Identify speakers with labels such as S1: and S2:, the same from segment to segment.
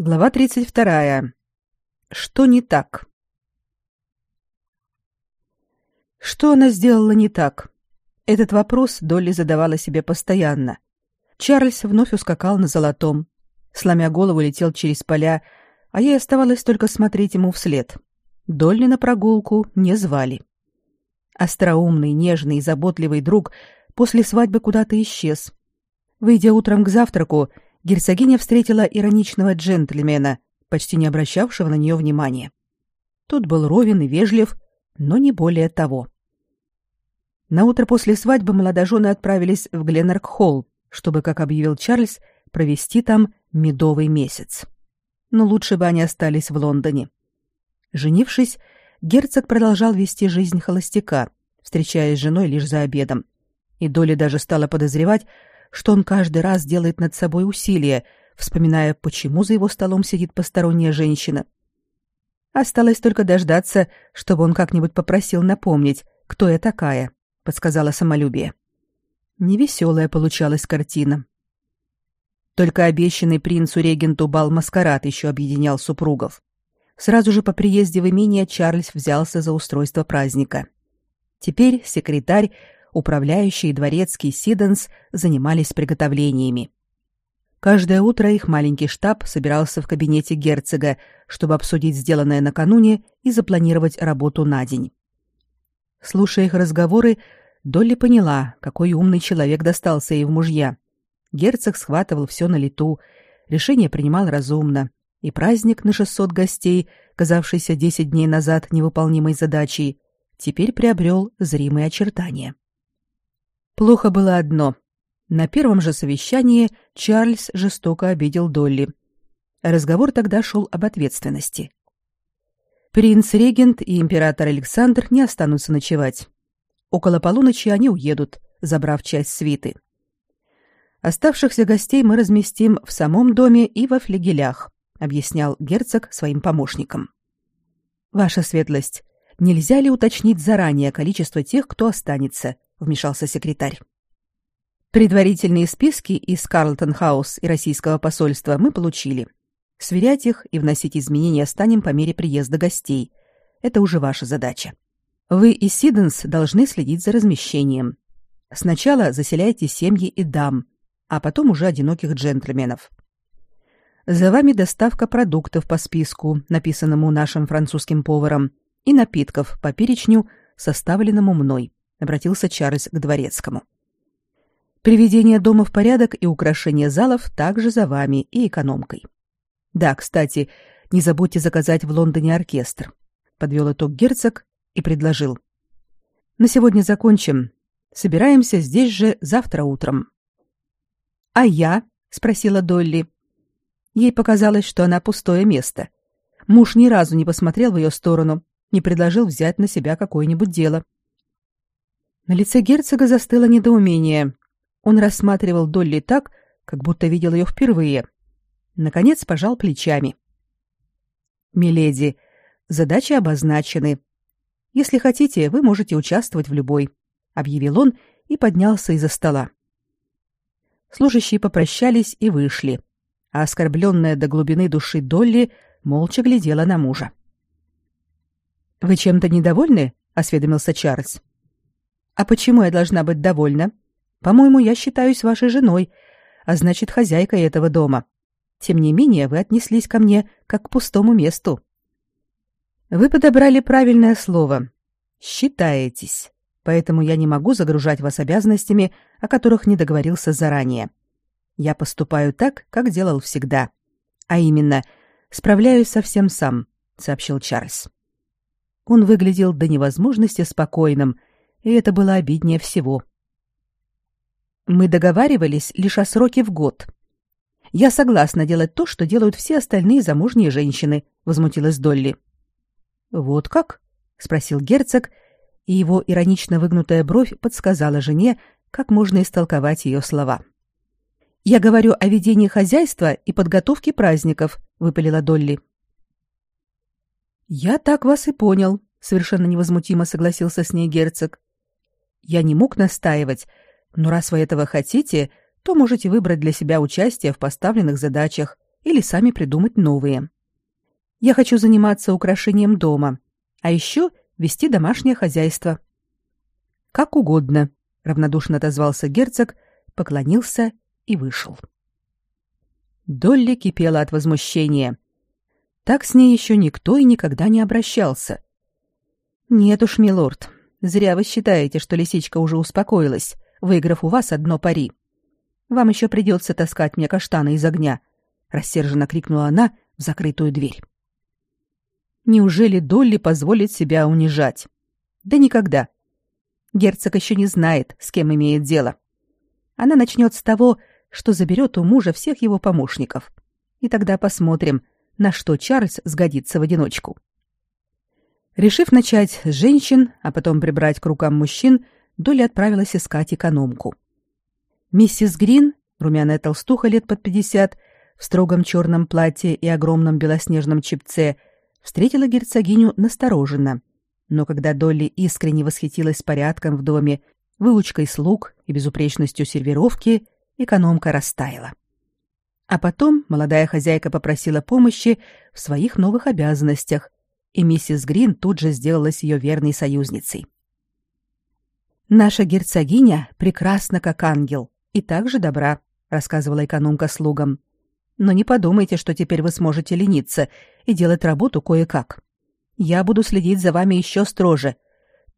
S1: Глава 32. Что не так? Что она сделала не так? Этот вопрос Долли задавала себе постоянно. Чарльз вновь ускакал на золотом, сломя голову летел через поля, а ей оставалось только смотреть ему вслед. Долли на прогулку не звали. Остроумный, нежный и заботливый друг после свадьбы куда-то исчез. Выйдя утром к завтраку, герцогиня встретила ироничного джентльмена, почти не обращавшего на нее внимания. Тот был ровен и вежлив, но не более того. На утро после свадьбы молодожены отправились в Гленнерк-холл, чтобы, как объявил Чарльз, провести там медовый месяц. Но лучше бы они остались в Лондоне. Женившись, герцог продолжал вести жизнь холостяка, встречаясь с женой лишь за обедом. И Доля даже стала подозревать, что он каждый раз делает над собой усилия, вспоминая, почему за его столом сидит посторонняя женщина. Осталось только дождаться, чтобы он как-нибудь попросил напомнить, кто я такая, подсказала самолюбие. Невеселая получалась картина. Только обещанный принцу-регенту бал-маскарад еще объединял супругов. Сразу же по приезде в имение Чарльз взялся за устройство праздника. Теперь секретарь управляющий и дворецкий Сиденс занимались приготовлениями. Каждое утро их маленький штаб собирался в кабинете герцога, чтобы обсудить сделанное накануне и запланировать работу на день. Слушая их разговоры, Долли поняла, какой умный человек достался ей в мужья. Герцог схватывал все на лету, решение принимал разумно, и праздник на 600 гостей, казавшийся 10 дней назад невыполнимой задачей, теперь приобрел зримые очертания. Плохо было одно. На первом же совещании Чарльз жестоко обидел Долли. Разговор тогда шел об ответственности. Принц-регент и император Александр не останутся ночевать. Около полуночи они уедут, забрав часть свиты. Оставшихся гостей мы разместим в самом доме и во флигелях, объяснял герцог своим помощникам. Ваша светлость, нельзя ли уточнить заранее количество тех, кто останется? Вмешался секретарь. Предварительные списки из Карлтон-хаус и российского посольства мы получили. Сверять их и вносить изменения станем по мере приезда гостей. Это уже ваша задача. Вы и Сиденс должны следить за размещением. Сначала заселяйте семьи и дам, а потом уже одиноких джентльменов. За вами доставка продуктов по списку, написанному нашим французским поваром, и напитков по перечню, составленному мной обратился Чарльз к дворецкому. Приведение дома в порядок и украшение залов также за вами и экономкой. Да, кстати, не забудьте заказать в Лондоне оркестр. Подвел итог герцог и предложил. На сегодня закончим. Собираемся здесь же завтра утром. А я? спросила Долли. Ей показалось, что она пустое место. Муж ни разу не посмотрел в ее сторону, не предложил взять на себя какое-нибудь дело. На лице герцога застыло недоумение. Он рассматривал Долли так, как будто видел ее впервые. Наконец пожал плечами. «Миледи, задачи обозначены. Если хотите, вы можете участвовать в любой», — объявил он и поднялся из-за стола. Служащие попрощались и вышли, а оскорбленная до глубины души Долли молча глядела на мужа. «Вы чем-то недовольны?» — осведомился Чарльз. А почему я должна быть довольна? По-моему, я считаюсь вашей женой, а значит, хозяйкой этого дома. Тем не менее, вы отнеслись ко мне как к пустому месту. Вы подобрали правильное слово. Считаетесь. Поэтому я не могу загружать вас обязанностями, о которых не договорился заранее. Я поступаю так, как делал всегда. А именно, справляюсь совсем сам, сообщил Чарльз. Он выглядел до невозможности спокойным, и это было обиднее всего. Мы договаривались лишь о сроке в год. Я согласна делать то, что делают все остальные замужние женщины, возмутилась Долли. Вот как? спросил герцог, и его иронично выгнутая бровь подсказала жене, как можно истолковать ее слова. Я говорю о ведении хозяйства и подготовке праздников, выпалила Долли. Я так вас и понял, совершенно невозмутимо согласился с ней герцог. Я не мог настаивать, но раз вы этого хотите, то можете выбрать для себя участие в поставленных задачах или сами придумать новые. Я хочу заниматься украшением дома, а еще вести домашнее хозяйство. Как угодно, равнодушно отозвался герцог, поклонился и вышел. Долли кипела от возмущения. Так с ней еще никто и никогда не обращался. Нет уж, милорд, зря вы считаете, что лисичка уже успокоилась, выиграв у вас одно пари. Вам еще придется таскать мне каштаны из огня, рассерженно крикнула она в закрытую дверь. Неужели Долли позволит себя унижать? Да никогда. Герцог еще не знает, с кем имеет дело. Она начнет с того, что заберет у мужа всех его помощников. И тогда посмотрим, на что Чарльз сгодится в одиночку. Решив начать с женщин, а потом прибрать к рукам мужчин, Долли отправилась искать экономку. Миссис Грин, румяная толстуха лет под пятьдесят, в строгом черном платье и огромном белоснежном чепце, встретила герцогиню настороженно. Но когда Долли искренне восхитилась порядком в доме, выучкой слуг и безупречностью сервировки, экономка растаяла. А потом молодая хозяйка попросила помощи в своих новых обязанностях, и миссис Грин тут же сделалась ее верной союзницей. «Наша герцогиня прекрасна, как ангел, и также добра», — рассказывала экономка слугам. «Но не подумайте, что теперь вы сможете лениться и делать работу кое-как. Я буду следить за вами еще строже.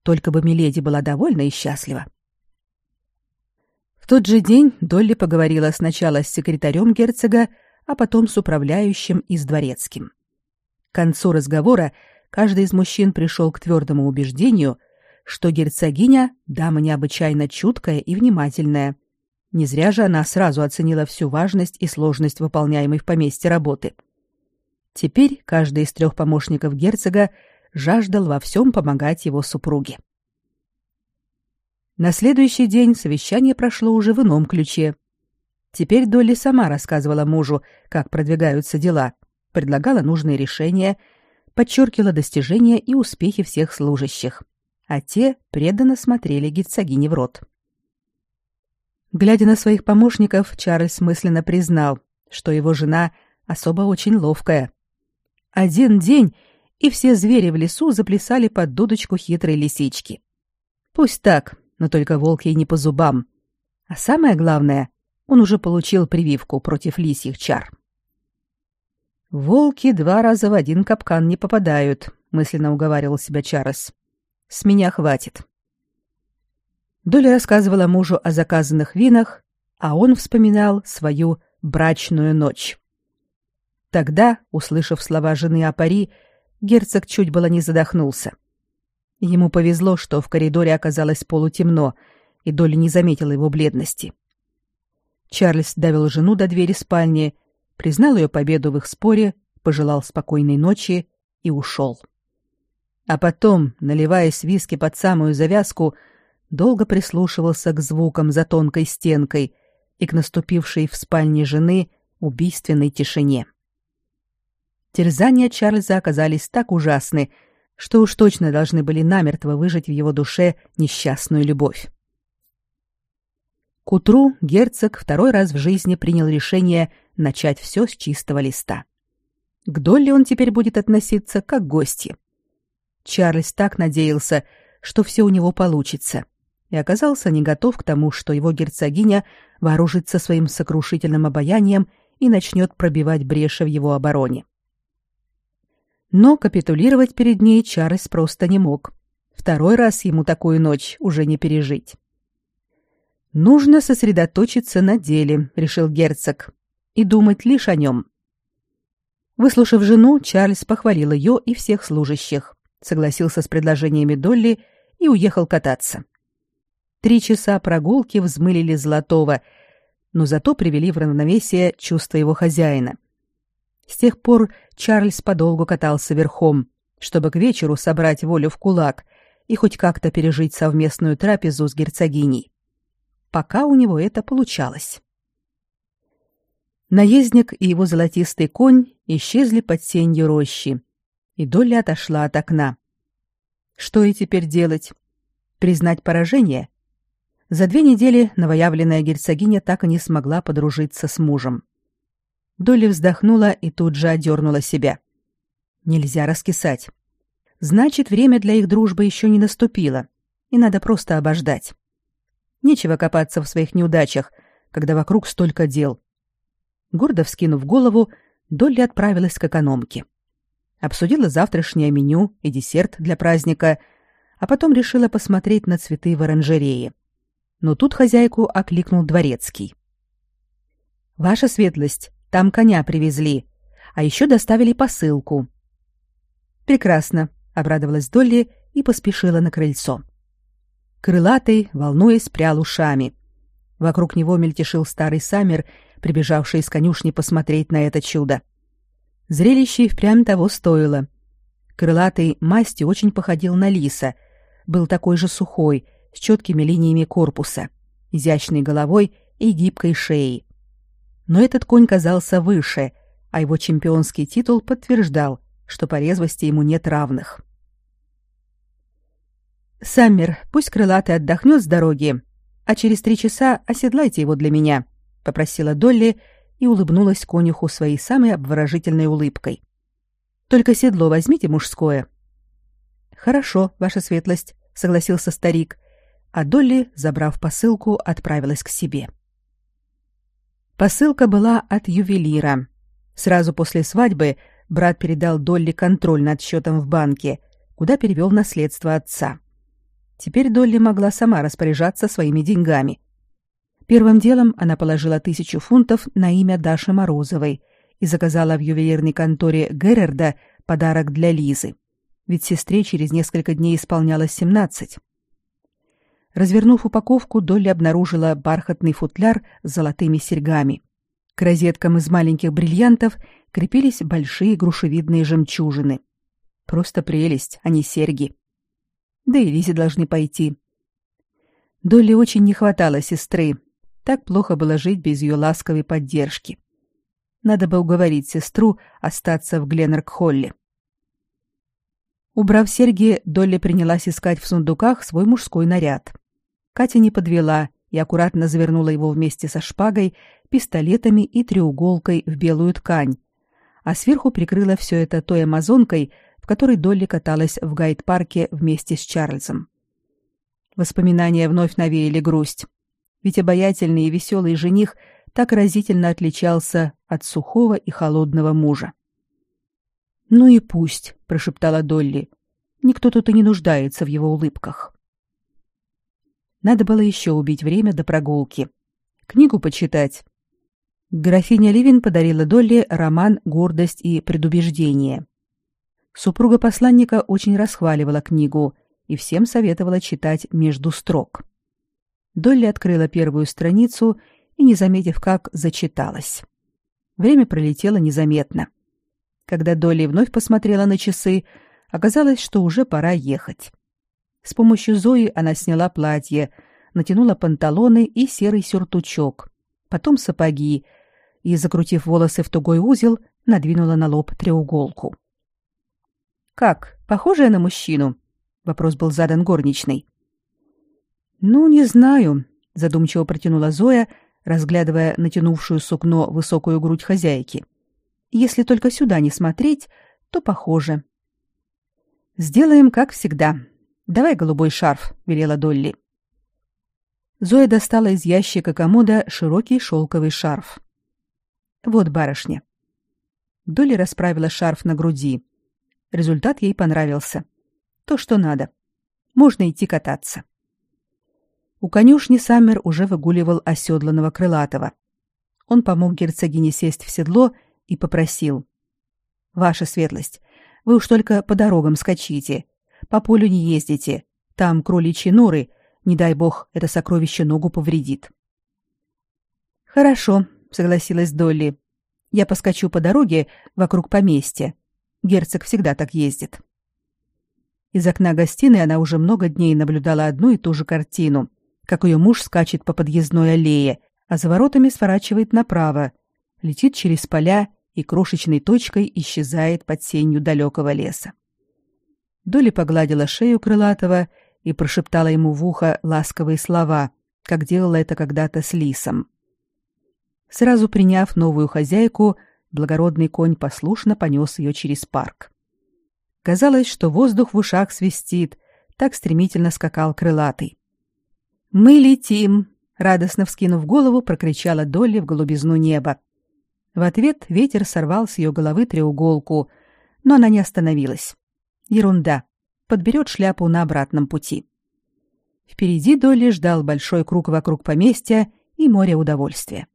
S1: Только бы Миледи была довольна и счастлива». В тот же день Долли поговорила сначала с секретарем герцога, а потом с управляющим и с дворецким. К концу разговора каждый из мужчин пришел к твердому убеждению, что герцогиня — дама необычайно чуткая и внимательная. Не зря же она сразу оценила всю важность и сложность выполняемой в поместье работы. Теперь каждый из трех помощников герцога жаждал во всем помогать его супруге. На следующий день совещание прошло уже в ином ключе. Теперь Долли сама рассказывала мужу, как продвигаются дела, предлагала нужные решения, подчеркивала достижения и успехи всех служащих, а те преданно смотрели герцогине в рот. Глядя на своих помощников, Чарльз мысленно признал, что его жена особо очень ловкая. Один день, и все звери в лесу заплясали под дудочку хитрой лисички. Пусть так, но только волк ей не по зубам. А самое главное, он уже получил прививку против лисьих чар. Волки два раза в один капкан не попадают, мысленно уговаривал себя Чарльз. С меня хватит. Доля рассказывала мужу о заказанных винах, а он вспоминал свою брачную ночь. Тогда, услышав слова жены о пари, герцог чуть было не задохнулся. Ему повезло, что в коридоре оказалось полутемно, и Доля не заметила его бледности. Чарльз довел жену до двери спальни признал ее победу в их споре, пожелал спокойной ночи и ушел. А потом, наливаясь виски под самую завязку, долго прислушивался к звукам за тонкой стенкой и к наступившей в спальне жены убийственной тишине. Терзания Чарльза оказались так ужасны, что уж точно должны были намертво выжить в его душе несчастную любовь. К утру герцог второй раз в жизни принял решение начать все с чистого листа. К Долли он теперь будет относиться как к гости. Чарльз так надеялся, что все у него получится, и оказался не готов к тому, что его герцогиня вооружится своим сокрушительным обаянием и начнет пробивать бреши в его обороне. Но капитулировать перед ней Чарльз просто не мог. Второй раз ему такую ночь уже не пережить. Нужно сосредоточиться на деле, решил герцог, и думать лишь о нем. Выслушав жену, Чарльз похвалил ее и всех служащих, согласился с предложениями Долли и уехал кататься. Три часа прогулки взмылили Золотого, но зато привели в равновесие чувства его хозяина. С тех пор Чарльз подолгу катался верхом, чтобы к вечеру собрать волю в кулак и хоть как-то пережить совместную трапезу с герцогиней пока у него это получалось. Наездник и его золотистый конь исчезли под сенью рощи, и Долли отошла от окна. Что ей теперь делать? Признать поражение? За две недели новоявленная герцогиня так и не смогла подружиться с мужем. Долли вздохнула и тут же одернула себя. Нельзя раскисать. Значит, время для их дружбы еще не наступило, и надо просто обождать. Нечего копаться в своих неудачах, когда вокруг столько дел. Гордо вскинув голову, Долли отправилась к экономке. Обсудила завтрашнее меню и десерт для праздника, а потом решила посмотреть на цветы в оранжерее. Но тут хозяйку окликнул дворецкий. «Ваша светлость, там коня привезли, а еще доставили посылку». «Прекрасно», — обрадовалась Долли и поспешила на крыльцо. Крылатый, волнуясь, прял ушами. Вокруг него мельтешил старый самер, прибежавший из конюшни посмотреть на это чудо. Зрелище и впрямь того стоило. Крылатый масти очень походил на лиса, был такой же сухой, с четкими линиями корпуса, изящной головой и гибкой шеей. Но этот конь казался выше, а его чемпионский титул подтверждал, что по резвости ему нет равных. «Саммер, пусть крылатый отдохнет с дороги, а через три часа оседлайте его для меня», — попросила Долли и улыбнулась конюху своей самой обворожительной улыбкой. «Только седло возьмите мужское». «Хорошо, ваша светлость», — согласился старик, а Долли, забрав посылку, отправилась к себе. Посылка была от ювелира. Сразу после свадьбы брат передал Долли контроль над счетом в банке, куда перевел наследство отца. Теперь Долли могла сама распоряжаться своими деньгами. Первым делом она положила тысячу фунтов на имя Даши Морозовой и заказала в ювелирной конторе Геррерда подарок для Лизы. Ведь сестре через несколько дней исполнялось семнадцать. Развернув упаковку, Долли обнаружила бархатный футляр с золотыми серьгами. К розеткам из маленьких бриллиантов крепились большие грушевидные жемчужины. Просто прелесть, а не серьги да и Лизе должны пойти. Долли очень не хватало сестры. Так плохо было жить без ее ласковой поддержки. Надо бы уговорить сестру остаться в Гленнерк-Холле. Убрав серьги, Долли принялась искать в сундуках свой мужской наряд. Катя не подвела и аккуратно завернула его вместе со шпагой, пистолетами и треуголкой в белую ткань, а сверху прикрыла все это той амазонкой, которой Долли каталась в гайд-парке вместе с Чарльзом. Воспоминания вновь навеяли грусть. Ведь обаятельный и веселый жених так разительно отличался от сухого и холодного мужа. «Ну и пусть», — прошептала Долли. «Никто тут и не нуждается в его улыбках». Надо было еще убить время до прогулки. Книгу почитать. Графиня Ливин подарила Долли роман «Гордость и предубеждение». Супруга посланника очень расхваливала книгу и всем советовала читать между строк. Долли открыла первую страницу и, не заметив как, зачиталась. Время пролетело незаметно. Когда Долли вновь посмотрела на часы, оказалось, что уже пора ехать. С помощью Зои она сняла платье, натянула панталоны и серый сюртучок, потом сапоги и, закрутив волосы в тугой узел, надвинула на лоб треуголку. Как? Похожая на мужчину? Вопрос был задан горничной. Ну, не знаю, задумчиво протянула Зоя, разглядывая натянувшую сукно высокую грудь хозяйки. Если только сюда не смотреть, то похоже. Сделаем как всегда. Давай голубой шарф, велела Долли. Зоя достала из ящика комода широкий шелковый шарф. Вот барышня. Долли расправила шарф на груди. Результат ей понравился. То, что надо. Можно идти кататься. У конюшни Саммер уже выгуливал оседланного крылатого. Он помог герцогине сесть в седло и попросил. «Ваша светлость, вы уж только по дорогам скачите. По полю не ездите. Там кроличьи норы. Не дай бог, это сокровище ногу повредит». «Хорошо», — согласилась Долли. «Я поскочу по дороге вокруг поместья. Герцог всегда так ездит. Из окна гостиной она уже много дней наблюдала одну и ту же картину, как ее муж скачет по подъездной аллее, а за воротами сворачивает направо, летит через поля и крошечной точкой исчезает под сенью далекого леса. Доли погладила шею крылатого и прошептала ему в ухо ласковые слова, как делала это когда-то с лисом. Сразу приняв новую хозяйку, благородный конь послушно понес ее через парк. Казалось, что воздух в ушах свистит, так стремительно скакал крылатый. «Мы летим!» — радостно вскинув голову, прокричала Долли в голубизну неба. В ответ ветер сорвал с ее головы треуголку, но она не остановилась. Ерунда. Подберет шляпу на обратном пути. Впереди Долли ждал большой круг вокруг поместья и море удовольствия.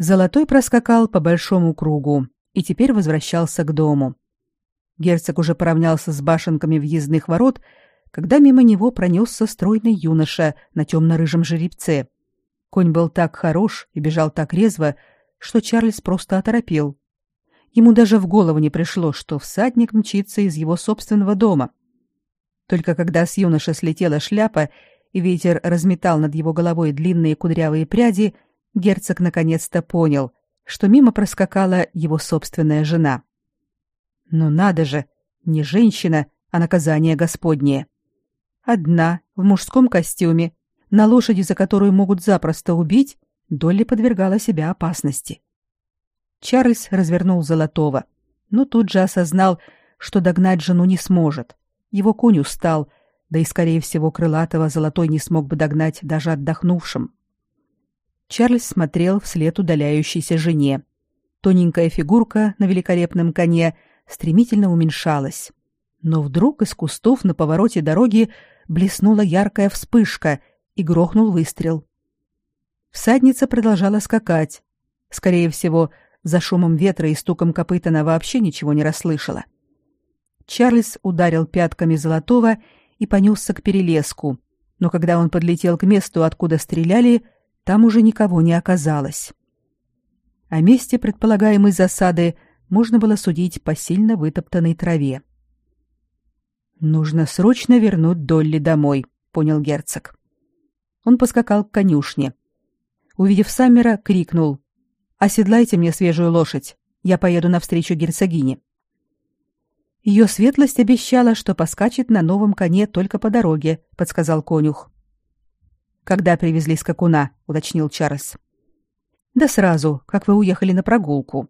S1: Золотой проскакал по большому кругу и теперь возвращался к дому. Герцог уже поравнялся с башенками въездных ворот, когда мимо него пронесся стройный юноша на темно-рыжем жеребце. Конь был так хорош и бежал так резво, что Чарльз просто оторопел. Ему даже в голову не пришло, что всадник мчится из его собственного дома. Только когда с юноши слетела шляпа, и ветер разметал над его головой длинные кудрявые пряди, герцог наконец-то понял, что мимо проскакала его собственная жена. Но надо же, не женщина, а наказание Господнее. Одна, в мужском костюме, на лошади, за которую могут запросто убить, Долли подвергала себя опасности. Чарльз развернул Золотого, но тут же осознал, что догнать жену не сможет. Его конь устал, да и, скорее всего, крылатого золотой не смог бы догнать даже отдохнувшим. Чарльз смотрел вслед удаляющейся жене. Тоненькая фигурка на великолепном коне стремительно уменьшалась. Но вдруг из кустов на повороте дороги блеснула яркая вспышка и грохнул выстрел. Всадница продолжала скакать. Скорее всего, за шумом ветра и стуком копыт она вообще ничего не расслышала. — Чарльз ударил пятками Золотого и понесся к перелеску, но когда он подлетел к месту, откуда стреляли, там уже никого не оказалось. О месте предполагаемой засады можно было судить по сильно вытоптанной траве. «Нужно срочно вернуть Долли домой», — понял герцог. Он поскакал к конюшне. Увидев Саммера, крикнул. «Оседлайте мне свежую лошадь. Я поеду навстречу герцогине». Ее светлость обещала, что поскачет на новом коне только по дороге, подсказал конюх. Когда привезли скакуна, уточнил Чарльз. Да сразу, как вы уехали на прогулку.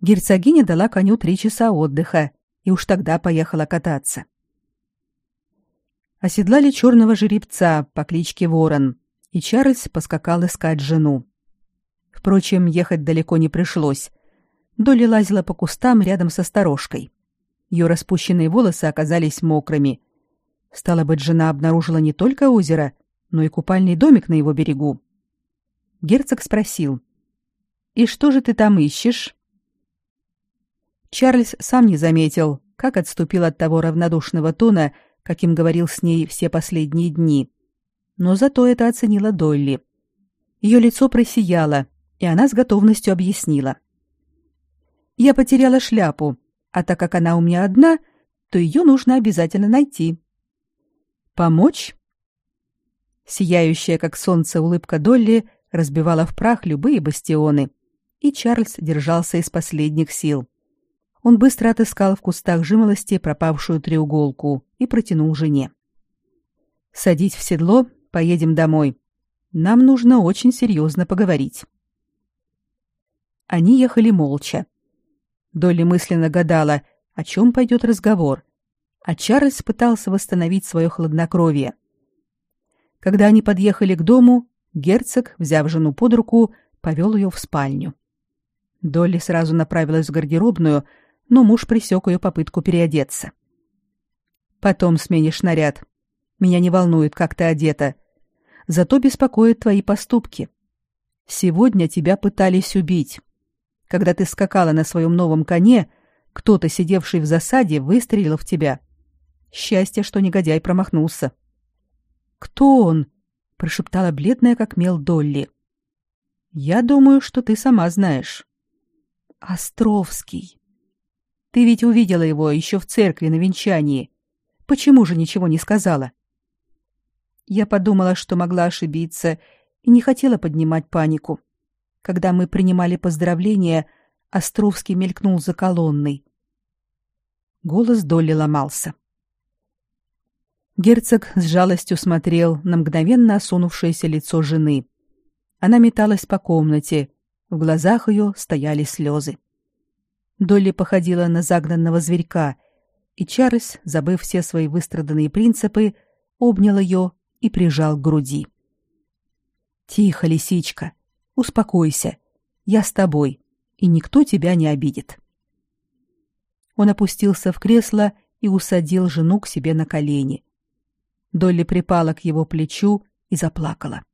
S1: Герцогиня дала коню три часа отдыха, и уж тогда поехала кататься. Оседлали черного жеребца по кличке Ворон, и Чарльз поскакал искать жену. Впрочем, ехать далеко не пришлось. Долли лазила по кустам рядом со сторожкой. Ее распущенные волосы оказались мокрыми. Стало быть, жена обнаружила не только озеро, но и купальный домик на его берегу. Герцог спросил. «И что же ты там ищешь?» Чарльз сам не заметил, как отступил от того равнодушного тона, каким говорил с ней все последние дни. Но зато это оценила Долли. Ее лицо просияло, и она с готовностью объяснила. «Я потеряла шляпу а так как она у меня одна, то ее нужно обязательно найти. Помочь? Сияющая, как солнце, улыбка Долли разбивала в прах любые бастионы, и Чарльз держался из последних сил. Он быстро отыскал в кустах жимолости пропавшую треуголку и протянул жене. «Садись в седло, поедем домой. Нам нужно очень серьезно поговорить». Они ехали молча. Долли мысленно гадала, о чем пойдет разговор, а Чарльз пытался восстановить свое хладнокровие. Когда они подъехали к дому, герцог, взяв жену под руку, повел ее в спальню. Долли сразу направилась в гардеробную, но муж пресек ее попытку переодеться. «Потом сменишь наряд. Меня не волнует, как ты одета. Зато беспокоят твои поступки. Сегодня тебя пытались убить. Когда ты скакала на своем новом коне, кто-то, сидевший в засаде, выстрелил в тебя. Счастье, что негодяй промахнулся. Кто он? прошептала бледная как мел Долли. Я думаю, что ты сама знаешь. Островский. Ты ведь увидела его еще в церкви на венчании. Почему же ничего не сказала? Я подумала, что могла ошибиться, и не хотела поднимать панику. Когда мы принимали поздравления, Островский мелькнул за колонной. Голос Долли ломался. Герцог с жалостью смотрел на мгновенно осунувшееся лицо жены. Она металась по комнате, В глазах ее стояли слезы. Долли походила на загнанного зверька, и Чарльз, забыв все свои выстраданные принципы, обнял ее и прижал к груди. «Тихо, лисичка, успокойся. Я с тобой, и никто тебя не обидит». Он опустился в кресло и усадил жену к себе на колени. Долли припала к его плечу и заплакала.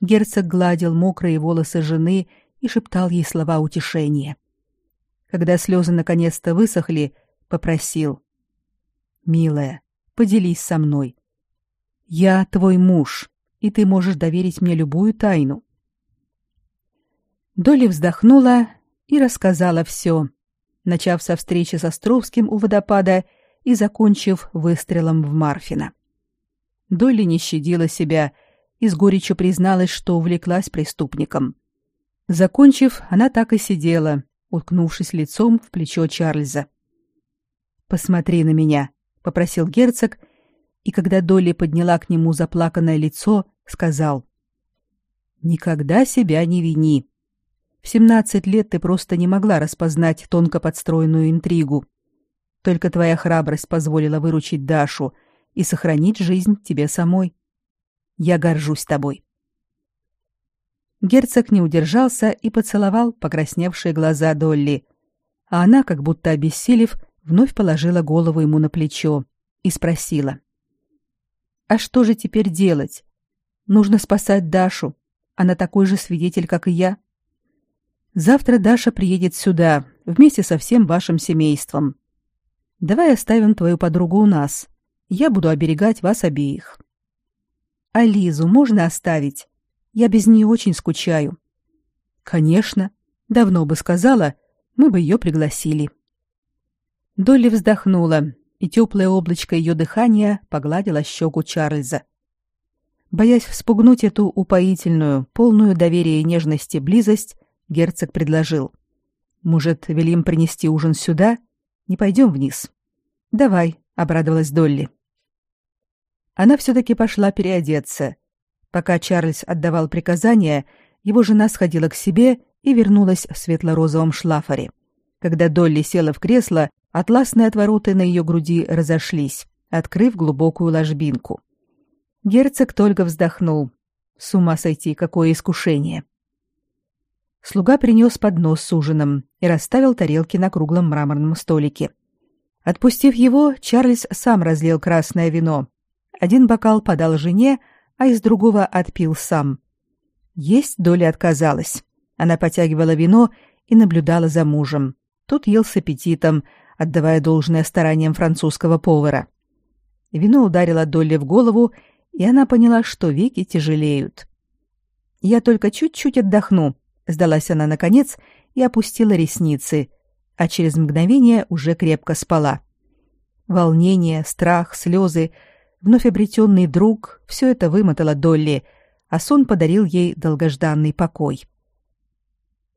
S1: Герцог гладил мокрые волосы жены и шептал ей слова утешения. Когда слезы наконец-то высохли, попросил: "Милая, поделись со мной. Я твой муж, и ты можешь доверить мне любую тайну". Долли вздохнула и рассказала все, начав со встречи с Островским у водопада и закончив выстрелом в Марфина. Долли не щадила себя и с горечью призналась, что увлеклась преступником. Закончив, она так и сидела, уткнувшись лицом в плечо Чарльза. «Посмотри на меня», — попросил герцог, и когда Долли подняла к нему заплаканное лицо, сказал. «Никогда себя не вини. В семнадцать лет ты просто не могла распознать тонко подстроенную интригу. Только твоя храбрость позволила выручить Дашу и сохранить жизнь тебе самой. Я горжусь тобой. Герцог не удержался и поцеловал покрасневшие глаза Долли, а она, как будто обессилев, вновь положила голову ему на плечо и спросила: "А что же теперь делать? Нужно спасать Дашу. Она такой же свидетель, как и я". Завтра Даша приедет сюда вместе со всем вашим семейством. Давай оставим твою подругу у нас. Я буду оберегать вас обеих. А Лизу можно оставить? Я без нее очень скучаю. Конечно, давно бы сказала, мы бы ее пригласили. Долли вздохнула, и теплое облачко ее дыхания погладило щеку Чарльза. Боясь вспугнуть эту упоительную, полную доверия и нежности близость, герцог предложил. «Может, велим принести ужин сюда? Не пойдем вниз?» «Давай», — обрадовалась Долли. Она все-таки пошла переодеться. Пока Чарльз отдавал приказания, его жена сходила к себе и вернулась в светло-розовом шлафоре. Когда Долли села в кресло, атласные отвороты на ее груди разошлись, открыв глубокую ложбинку. Герцог только вздохнул. С ума сойти, какое искушение! Слуга принес поднос с ужином и расставил тарелки на круглом мраморном столике. Отпустив его, Чарльз сам разлил красное вино. Один бокал подал жене, а из другого отпил сам. Есть доля отказалась. Она потягивала вино и наблюдала за мужем. Тот ел с аппетитом, отдавая должное стараниям французского повара. Вино ударило Долли в голову, и она поняла, что веки тяжелеют. «Я только чуть-чуть отдохну», Сдалась она наконец и опустила ресницы, а через мгновение уже крепко спала. Волнение, страх, слезы, вновь обретенный друг — все это вымотало Долли, а сон подарил ей долгожданный покой.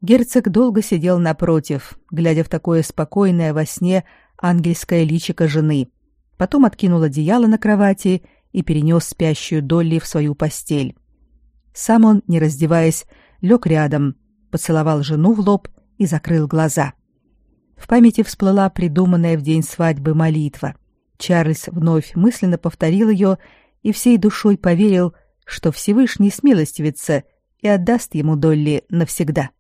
S1: Герцог долго сидел напротив, глядя в такое спокойное во сне ангельское личико жены. Потом откинул одеяло на кровати и перенес спящую Долли в свою постель. Сам он, не раздеваясь, лег рядом, поцеловал жену в лоб и закрыл глаза. В памяти всплыла придуманная в день свадьбы молитва. Чарльз вновь мысленно повторил ее и всей душой поверил, что Всевышний смилостивится и отдаст ему Долли навсегда. —